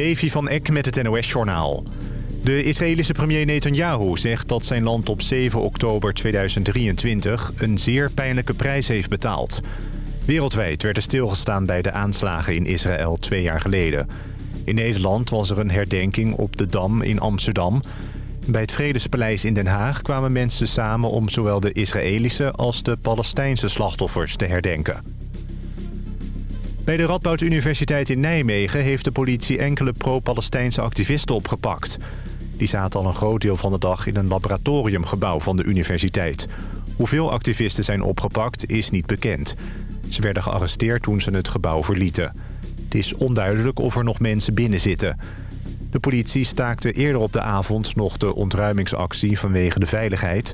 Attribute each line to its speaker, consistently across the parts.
Speaker 1: Levi van Eck met het NOS-journaal. De Israëlische premier Netanyahu zegt dat zijn land op 7 oktober 2023 een zeer pijnlijke prijs heeft betaald. Wereldwijd werd er stilgestaan bij de aanslagen in Israël twee jaar geleden. In Nederland was er een herdenking op de Dam in Amsterdam. Bij het Vredespaleis in Den Haag kwamen mensen samen om zowel de Israëlische als de Palestijnse slachtoffers te herdenken. Bij de Radboud Universiteit in Nijmegen heeft de politie enkele pro-Palestijnse activisten opgepakt. Die zaten al een groot deel van de dag in een laboratoriumgebouw van de universiteit. Hoeveel activisten zijn opgepakt is niet bekend. Ze werden gearresteerd toen ze het gebouw verlieten. Het is onduidelijk of er nog mensen binnen zitten. De politie staakte eerder op de avond nog de ontruimingsactie vanwege de veiligheid.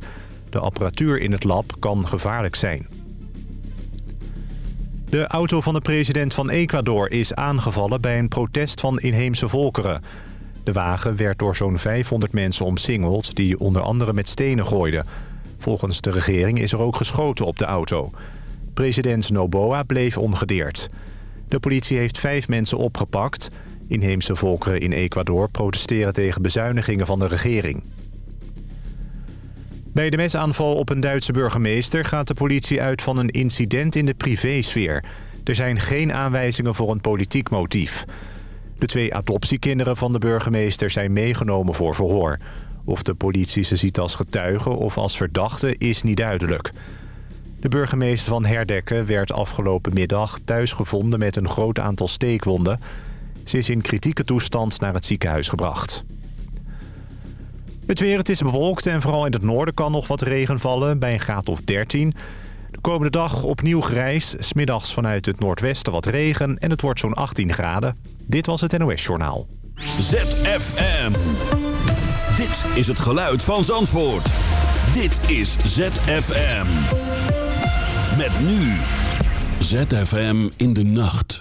Speaker 1: De apparatuur in het lab kan gevaarlijk zijn. De auto van de president van Ecuador is aangevallen bij een protest van inheemse volkeren. De wagen werd door zo'n 500 mensen omsingeld die onder andere met stenen gooiden. Volgens de regering is er ook geschoten op de auto. President Noboa bleef ongedeerd. De politie heeft vijf mensen opgepakt. Inheemse volkeren in Ecuador protesteren tegen bezuinigingen van de regering. Bij de mesaanval op een Duitse burgemeester gaat de politie uit van een incident in de privésfeer. Er zijn geen aanwijzingen voor een politiek motief. De twee adoptiekinderen van de burgemeester zijn meegenomen voor verhoor. Of de politie ze ziet als getuige of als verdachte is niet duidelijk. De burgemeester van Herdekken werd afgelopen middag thuis gevonden met een groot aantal steekwonden. Ze is in kritieke toestand naar het ziekenhuis gebracht. Het weer, het is bewolkt en vooral in het noorden kan nog wat regen vallen bij een graad of 13. De komende dag opnieuw grijs, smiddags vanuit het noordwesten wat regen en het wordt zo'n 18 graden. Dit was het NOS Journaal.
Speaker 2: ZFM. Dit is het geluid van Zandvoort. Dit is ZFM. Met nu. ZFM in de nacht.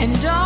Speaker 3: And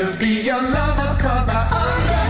Speaker 3: to be your lover cause I understand.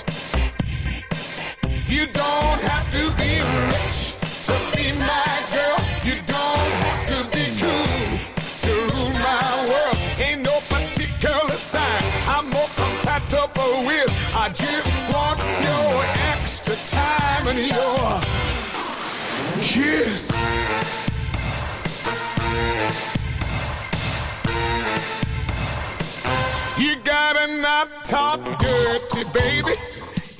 Speaker 4: You don't have to be rich to be my girl. You don't have to be cool to rule my world. Ain't no particular sign I'm more compatible with. I just want your extra time and your kiss. You gotta not talk dirty, baby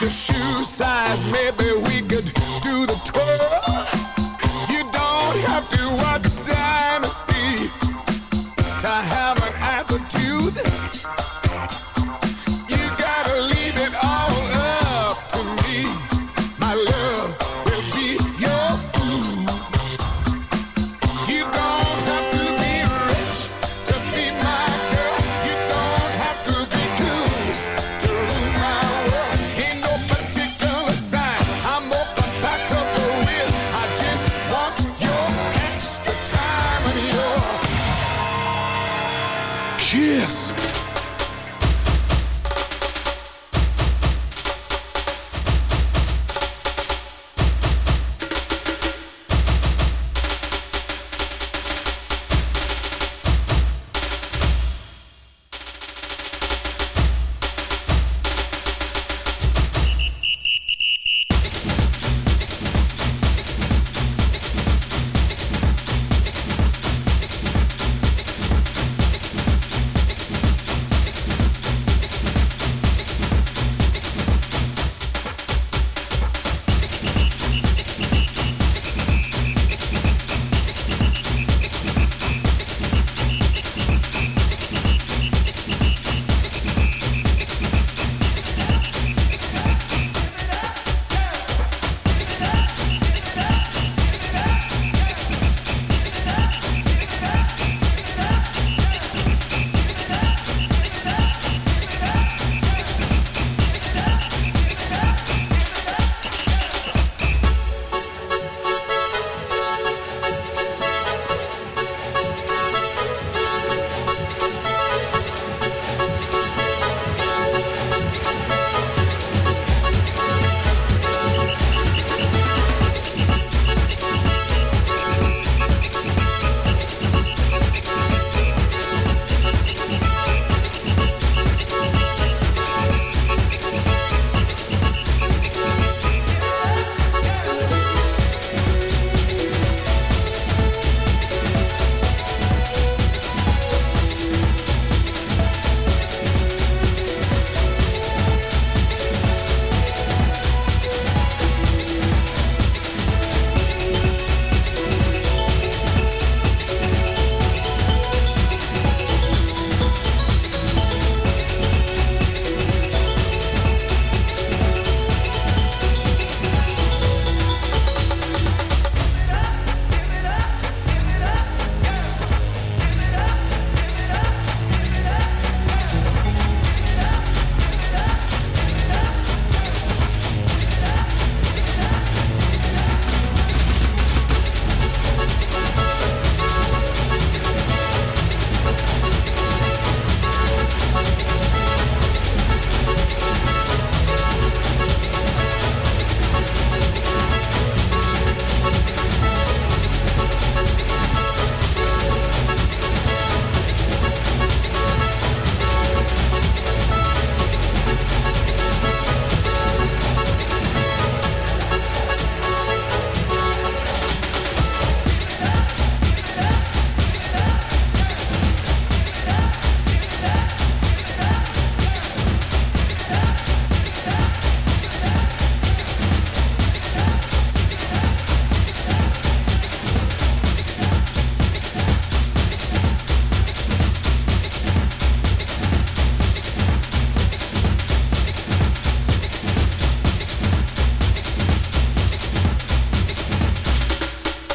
Speaker 4: your shoe size, maybe we could do the tour. You don't have to watch.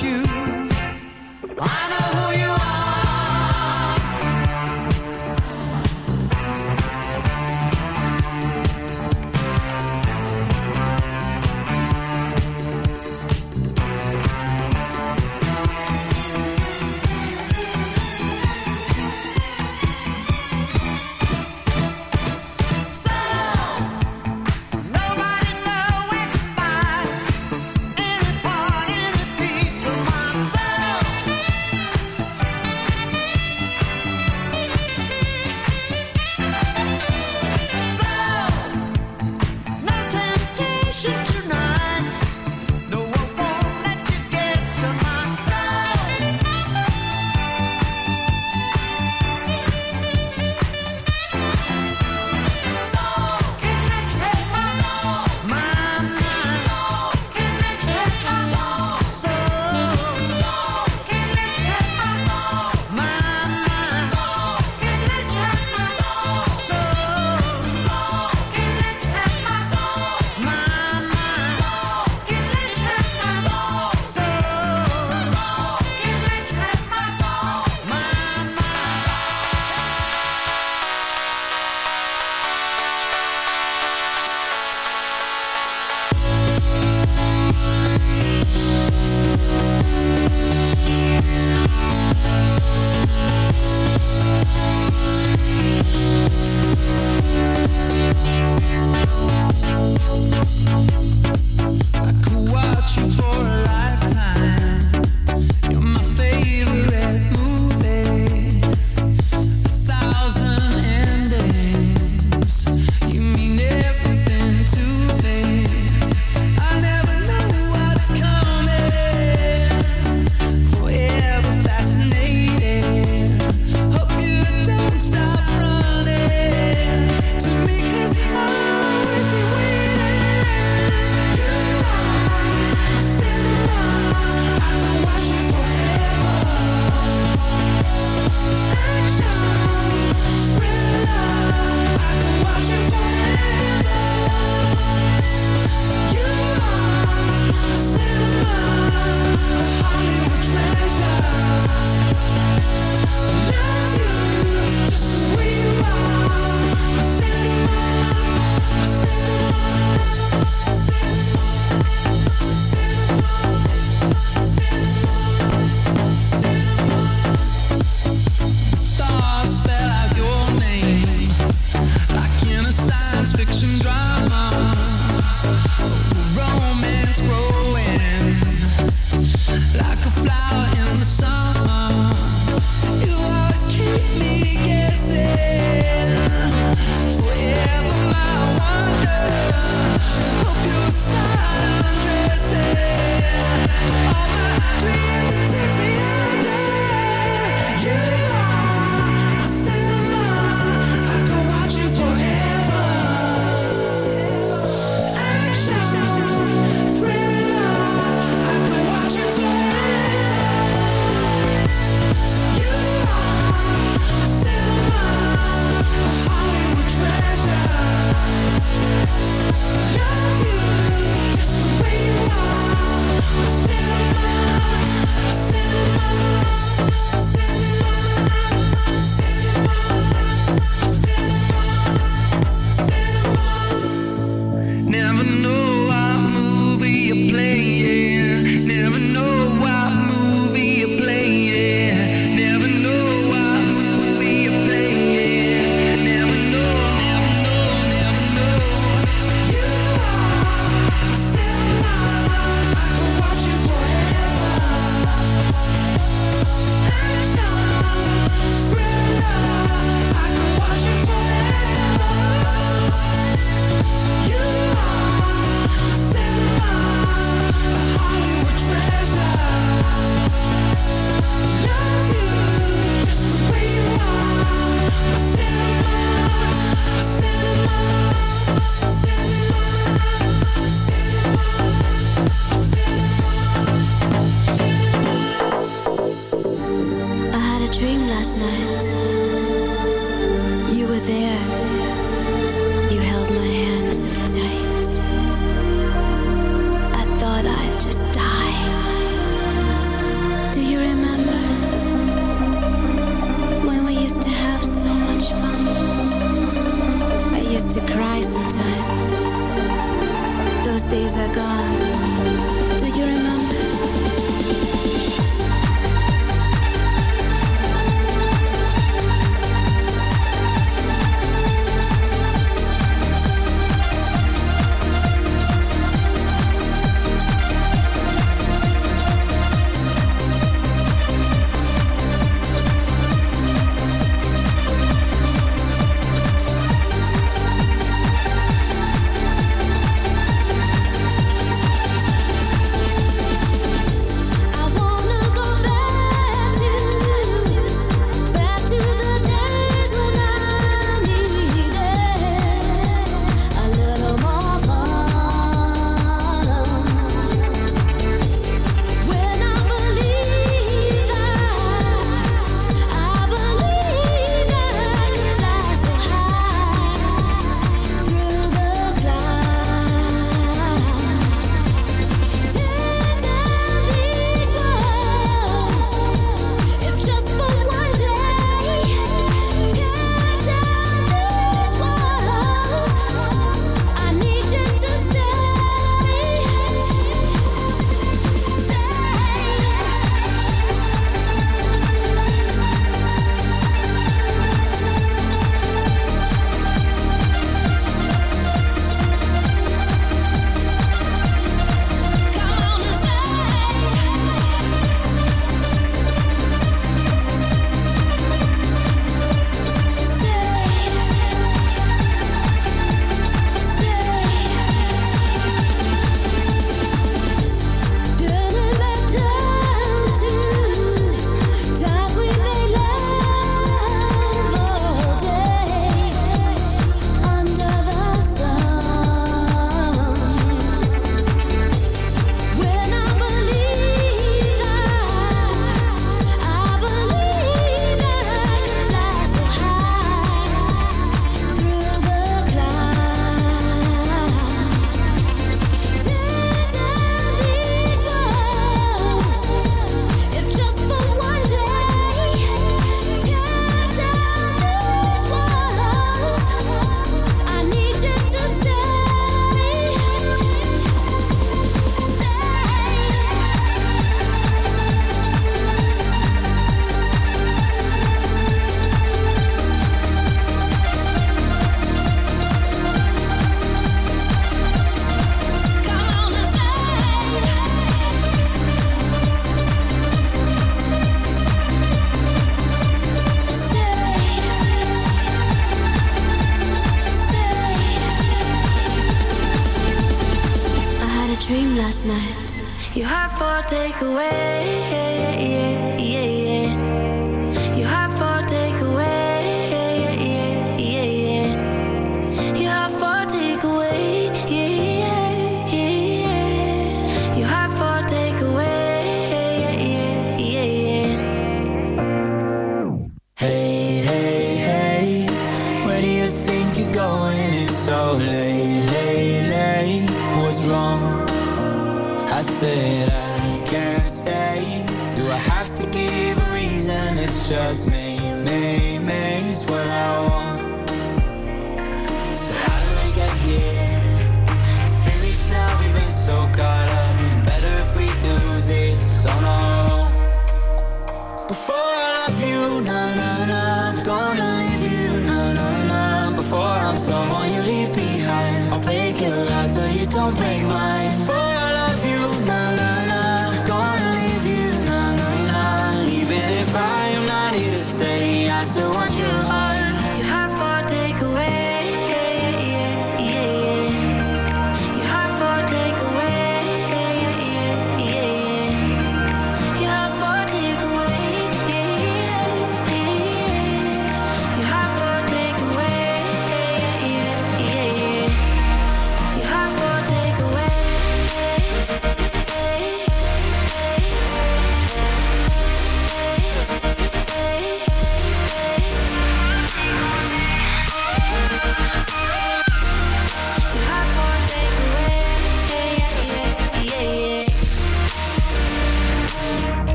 Speaker 5: you. I
Speaker 6: know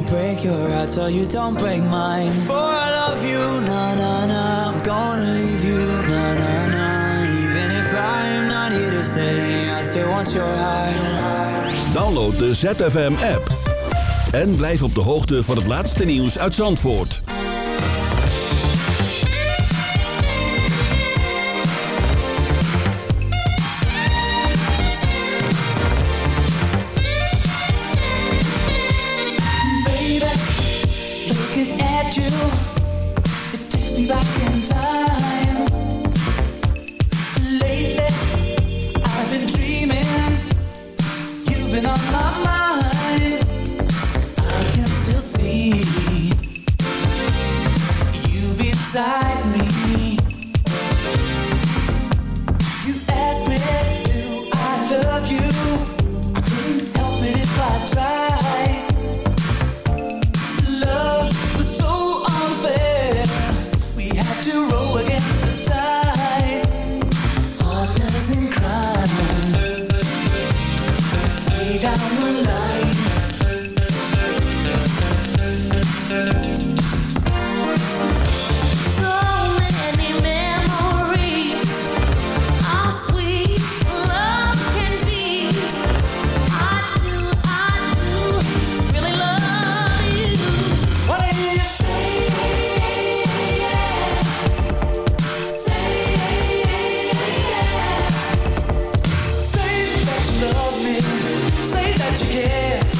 Speaker 6: I'll break your heart so you don't break mine.
Speaker 7: For
Speaker 8: I love you, na na na. I'm gonna leave you, na na na. Even if I'm not here to stay, I still want your heart.
Speaker 6: Download de ZFM app en blijf op de hoogte van het laatste nieuws uit Zandvoort.
Speaker 8: that you.